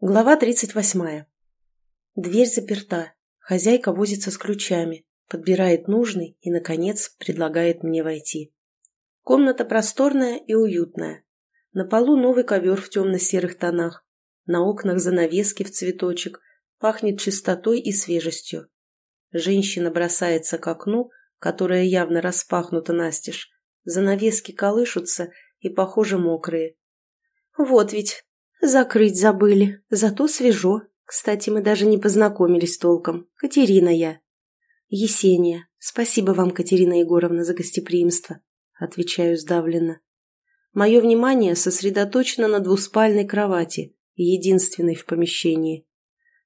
Глава 38. Дверь заперта. Хозяйка возится с ключами, подбирает нужный и, наконец, предлагает мне войти. Комната просторная и уютная. На полу новый ковер в темно-серых тонах. На окнах занавески в цветочек. Пахнет чистотой и свежестью. Женщина бросается к окну, которое явно распахнуто настежь. Занавески колышутся и, похоже, мокрые. Вот ведь, «Закрыть забыли, зато свежо. Кстати, мы даже не познакомились толком. Катерина я». «Есения. Спасибо вам, Катерина Егоровна, за гостеприимство», — отвечаю сдавленно. Мое внимание сосредоточено на двуспальной кровати, единственной в помещении.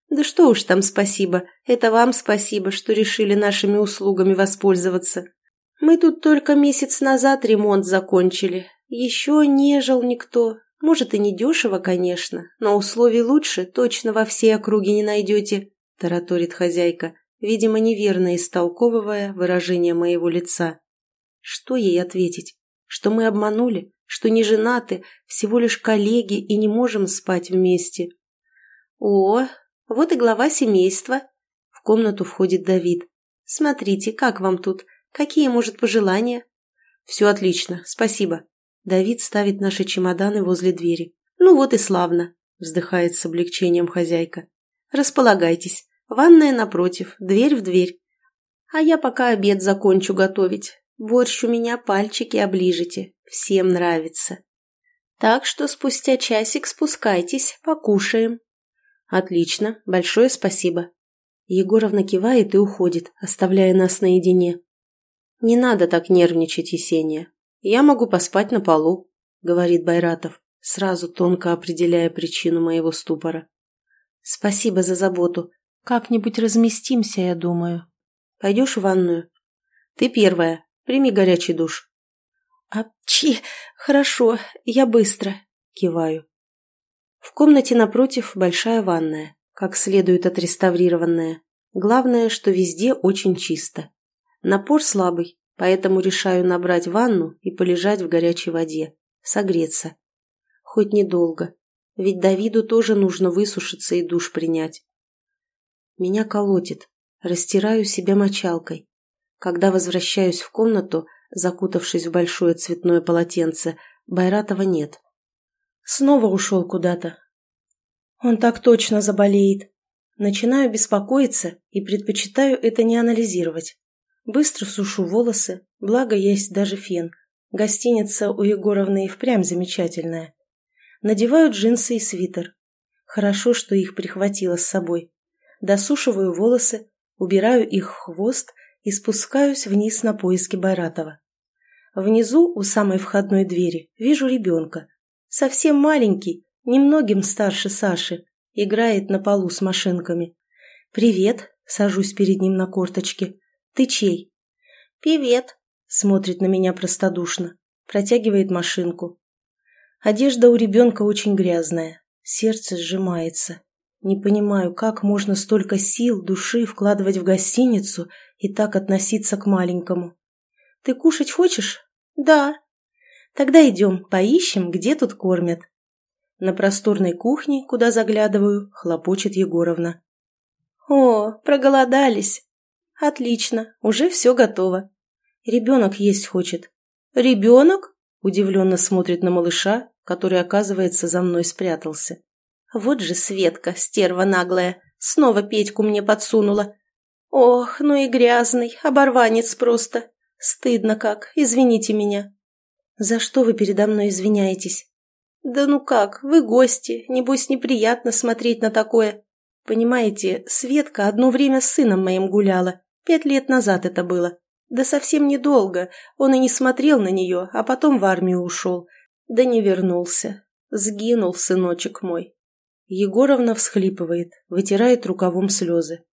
«Да что уж там спасибо, это вам спасибо, что решили нашими услугами воспользоваться. Мы тут только месяц назад ремонт закончили. Еще не жил никто, может, и не дешево, конечно, но условий лучше точно во всей округе не найдете», – тараторит хозяйка, видимо, неверно истолковывая выражение моего лица. Что ей ответить? Что мы обманули? Что не женаты, всего лишь коллеги и не можем спать вместе? О, вот и глава семейства. В комнату входит Давид. Смотрите, как вам тут? Какие, может, пожелания? Все отлично, спасибо. Давид ставит наши чемоданы возле двери. «Ну вот и славно», – вздыхает с облегчением хозяйка. «Располагайтесь. Ванная напротив, дверь в дверь. А я пока обед закончу готовить. Борщ у меня пальчики оближете. Всем нравится. Так что спустя часик спускайтесь, покушаем». «Отлично, большое спасибо». Егоровна кивает и уходит, оставляя нас наедине. «Не надо так нервничать, Есения. «Я могу поспать на полу», — говорит Байратов, сразу тонко определяя причину моего ступора. «Спасибо за заботу. Как-нибудь разместимся, я думаю. Пойдешь в ванную? Ты первая. Прими горячий душ». «Апчи! Хорошо, я быстро», — киваю. В комнате напротив большая ванная, как следует отреставрированная. Главное, что везде очень чисто. Напор слабый, поэтому решаю набрать ванну и полежать в горячей воде, согреться. Хоть недолго, ведь Давиду тоже нужно высушиться и душ принять. Меня колотит, растираю себя мочалкой. Когда возвращаюсь в комнату, закутавшись в большое цветное полотенце, Байратова нет. Снова ушел куда-то. Он так точно заболеет. Начинаю беспокоиться и предпочитаю это не анализировать. Быстро сушу волосы, благо есть даже фен. Гостиница у Егоровны и впрямь замечательная. Надеваю джинсы и свитер. Хорошо, что их прихватила с собой. Досушиваю волосы, убираю их хвост и спускаюсь вниз на поиски Байратова. Внизу, у самой входной двери, вижу ребенка. Совсем маленький, немногим старше Саши. Играет на полу с машинками. «Привет!» — сажусь перед ним на корточки. «Ты чей?» «Привет», — смотрит на меня простодушно, протягивает машинку. Одежда у ребенка очень грязная, сердце сжимается. Не понимаю, как можно столько сил, души вкладывать в гостиницу и так относиться к маленькому. «Ты кушать хочешь?» «Да». «Тогда идем, поищем, где тут кормят». На просторной кухне, куда заглядываю, хлопочет Егоровна. «О, проголодались!» «Отлично, уже все готово. Ребенок есть хочет». «Ребенок?» – удивленно смотрит на малыша, который, оказывается, за мной спрятался. «Вот же Светка, стерва наглая, снова Петьку мне подсунула. Ох, ну и грязный, оборванец просто. Стыдно как, извините меня». «За что вы передо мной извиняетесь?» «Да ну как, вы гости, небось неприятно смотреть на такое. Понимаете, Светка одно время с сыном моим гуляла, Пять лет назад это было. Да совсем недолго. Он и не смотрел на нее, а потом в армию ушел. Да не вернулся. Сгинул сыночек мой. Егоровна всхлипывает, вытирает рукавом слезы.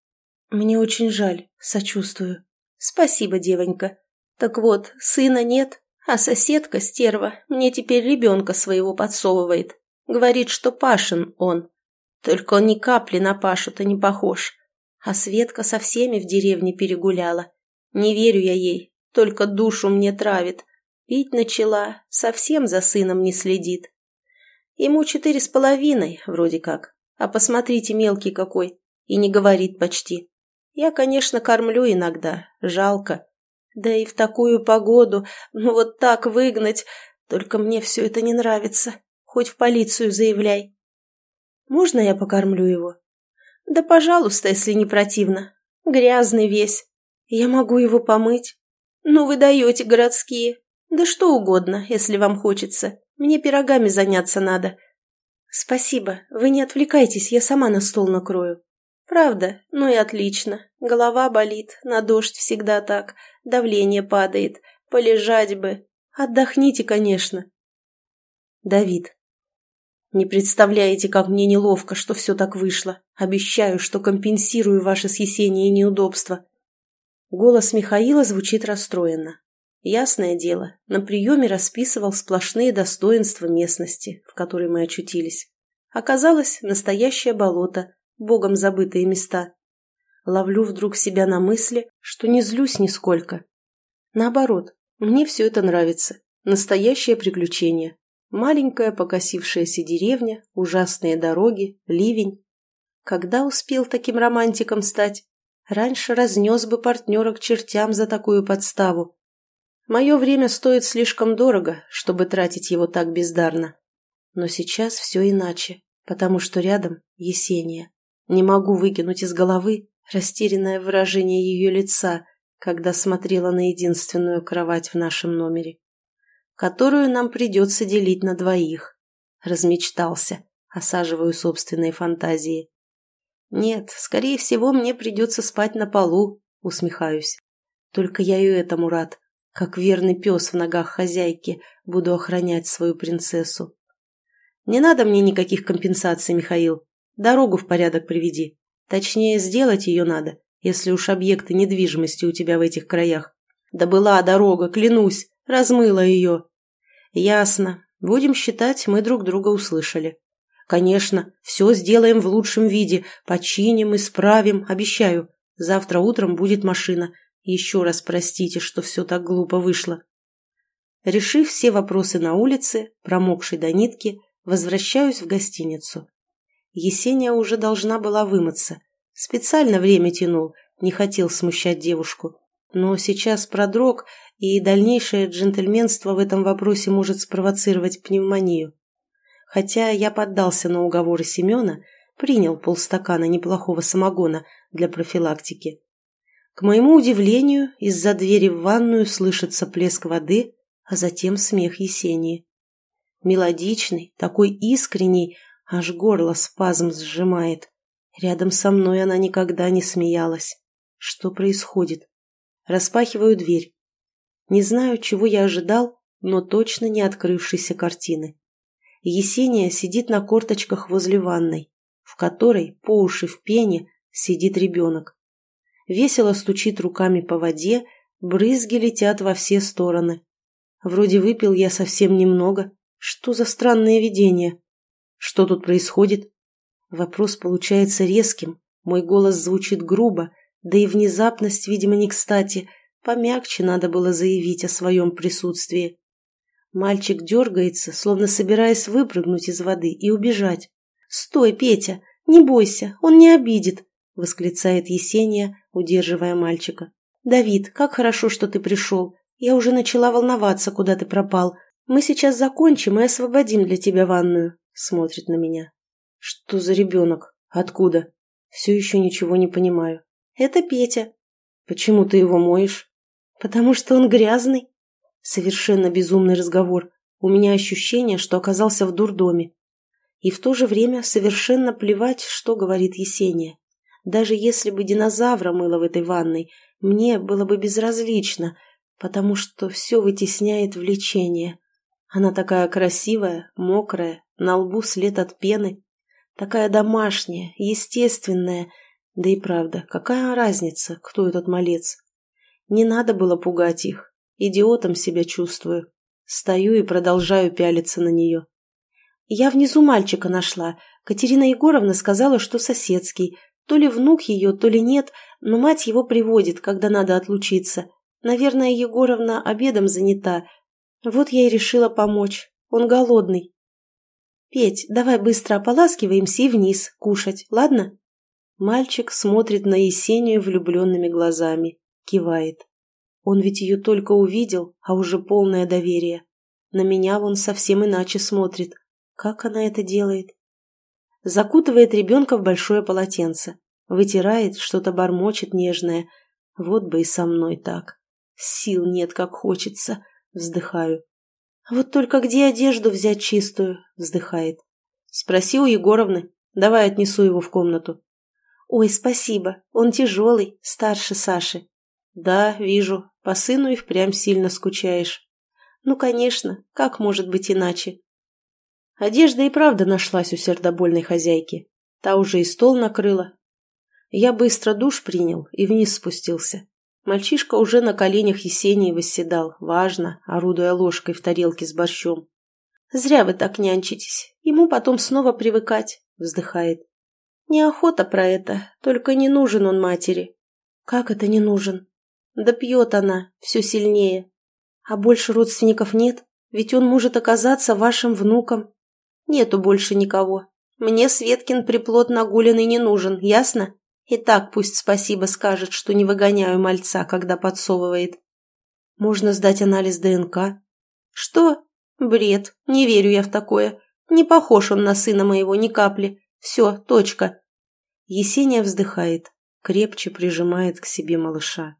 Мне очень жаль, сочувствую. Спасибо, девонька. Так вот, сына нет, а соседка, стерва, мне теперь ребенка своего подсовывает. Говорит, что Пашин он. Только он ни капли на Пашу-то не похож. А Светка со всеми в деревне перегуляла. Не верю я ей, только душу мне травит. Пить начала, совсем за сыном не следит. Ему четыре с половиной, вроде как, А посмотрите, мелкий какой. И не говорит почти. Я, конечно, кормлю иногда. Жалко. Да и в такую погоду, ну вот так выгнать. Только мне все это не нравится. Хоть в полицию заявляй. Можно я покормлю его? Да, пожалуйста, если не противно. Грязный весь. Я могу его помыть. Ну, вы даете городские. Да что угодно, если вам хочется. Мне пирогами заняться надо. «Спасибо. Вы не отвлекайтесь, я сама на стол накрою». «Правда? Ну и отлично. Голова болит, на дождь всегда так, давление падает, полежать бы. Отдохните, конечно». Давид. «Не представляете, как мне неловко, что все так вышло. Обещаю, что компенсирую ваше съесение и неудобства». Голос Михаила звучит расстроенно. Ясное дело, на приеме расписывал сплошные достоинства местности, в которой мы очутились. Оказалось, настоящее болото, богом забытые места. Ловлю вдруг себя на мысли, что не злюсь нисколько. Наоборот, мне все это нравится. Настоящее приключение. Маленькая покосившаяся деревня, ужасные дороги, ливень. Когда успел таким романтиком стать? Раньше разнес бы партнера к чертям за такую подставу. Мое время стоит слишком дорого, чтобы тратить его так бездарно. Но сейчас все иначе, потому что рядом Есения. Не могу выкинуть из головы растерянное выражение ее лица, когда смотрела на единственную кровать в нашем номере, которую нам придется делить на двоих. Размечтался, осаживаю собственные фантазии. Нет, скорее всего, мне придется спать на полу, усмехаюсь. Только я и этому рад. Как верный пес в ногах хозяйки буду охранять свою принцессу. Не надо мне никаких компенсаций, Михаил. Дорогу в порядок приведи. Точнее, сделать ее надо, если уж объекты недвижимости у тебя в этих краях. Да была дорога, клянусь, размыла ее. Ясно. Будем считать, мы друг друга услышали. Конечно, все сделаем в лучшем виде, починим, исправим, обещаю. Завтра утром будет машина, еще раз простите, что все так глупо вышло. Решив все вопросы на улице, промокшей до нитки, возвращаюсь в гостиницу. Есения уже должна была вымыться. Специально время тянул, не хотел смущать девушку. Но сейчас продрог, и дальнейшее джентльменство в этом вопросе может спровоцировать пневмонию. Хотя я поддался на уговоры Семена, принял полстакана неплохого самогона для профилактики. К моему удивлению, из-за двери в ванную слышится плеск воды, а затем смех Есении. Мелодичный, такой искренний, аж горло спазм сжимает. Рядом со мной она никогда не смеялась. Что происходит? Распахиваю дверь. Не знаю, чего я ожидал, но точно не открывшейся картины. Есения сидит на корточках возле ванной, в которой, по уши в пене, сидит ребенок весело стучит руками по воде, брызги летят во все стороны. Вроде выпил я совсем немного. Что за странное видение? Что тут происходит? Вопрос получается резким, мой голос звучит грубо, да и внезапность, видимо, не кстати. Помягче надо было заявить о своем присутствии. Мальчик дергается, словно собираясь выпрыгнуть из воды и убежать. «Стой, Петя! Не бойся, он не обидит!» — восклицает Есения, удерживая мальчика. «Давид, как хорошо, что ты пришел. Я уже начала волноваться, куда ты пропал. Мы сейчас закончим и освободим для тебя ванную», — смотрит на меня. «Что за ребенок? Откуда?» «Все еще ничего не понимаю». «Это Петя». «Почему ты его моешь?» «Потому что он грязный». Совершенно безумный разговор. У меня ощущение, что оказался в дурдоме. И в то же время совершенно плевать, что говорит Есения. Даже если бы динозавра мыло в этой ванной, мне было бы безразлично, потому что все вытесняет влечение. Она такая красивая, мокрая, на лбу след от пены, такая домашняя, естественная. Да и правда, какая разница, кто этот малец? Не надо было пугать их. Идиотом себя чувствую. Стою и продолжаю пялиться на нее. Я внизу мальчика нашла. Катерина Егоровна сказала, что соседский. То ли внук ее, то ли нет, но мать его приводит, когда надо отлучиться. Наверное, Егоровна обедом занята. Вот я и решила помочь. Он голодный. Петь, давай быстро ополаскиваемся и вниз, кушать, ладно?» Мальчик смотрит на Есению влюбленными глазами, кивает. Он ведь ее только увидел, а уже полное доверие. На меня он совсем иначе смотрит. Как она это делает? Закутывает ребенка в большое полотенце. Вытирает, что-то бормочет нежное. Вот бы и со мной так. Сил нет, как хочется. Вздыхаю. Вот только где одежду взять чистую? Вздыхает. Спроси у Егоровны. Давай отнесу его в комнату. Ой, спасибо. Он тяжелый, старше Саши. Да, вижу. По сыну и впрямь сильно скучаешь. Ну, конечно. Как может быть иначе? Одежда и правда нашлась у сердобольной хозяйки. Та уже и стол накрыла, я быстро душ принял и вниз спустился. Мальчишка уже на коленях Есении восседал, важно, орудуя ложкой в тарелке с борщом. «Зря вы так нянчитесь. Ему потом снова привыкать», — вздыхает. «Неохота про это, только не нужен он матери». «Как это не нужен?» «Да пьет она, все сильнее. А больше родственников нет, ведь он может оказаться вашим внуком. Нету больше никого. Мне Светкин приплод нагуленный не нужен, ясно?» И так пусть спасибо скажет, что не выгоняю мальца, когда подсовывает. Можно сдать анализ ДНК. Что? Бред. Не верю я в такое. Не похож он на сына моего ни капли. Все, точка. Есения вздыхает, крепче прижимает к себе малыша.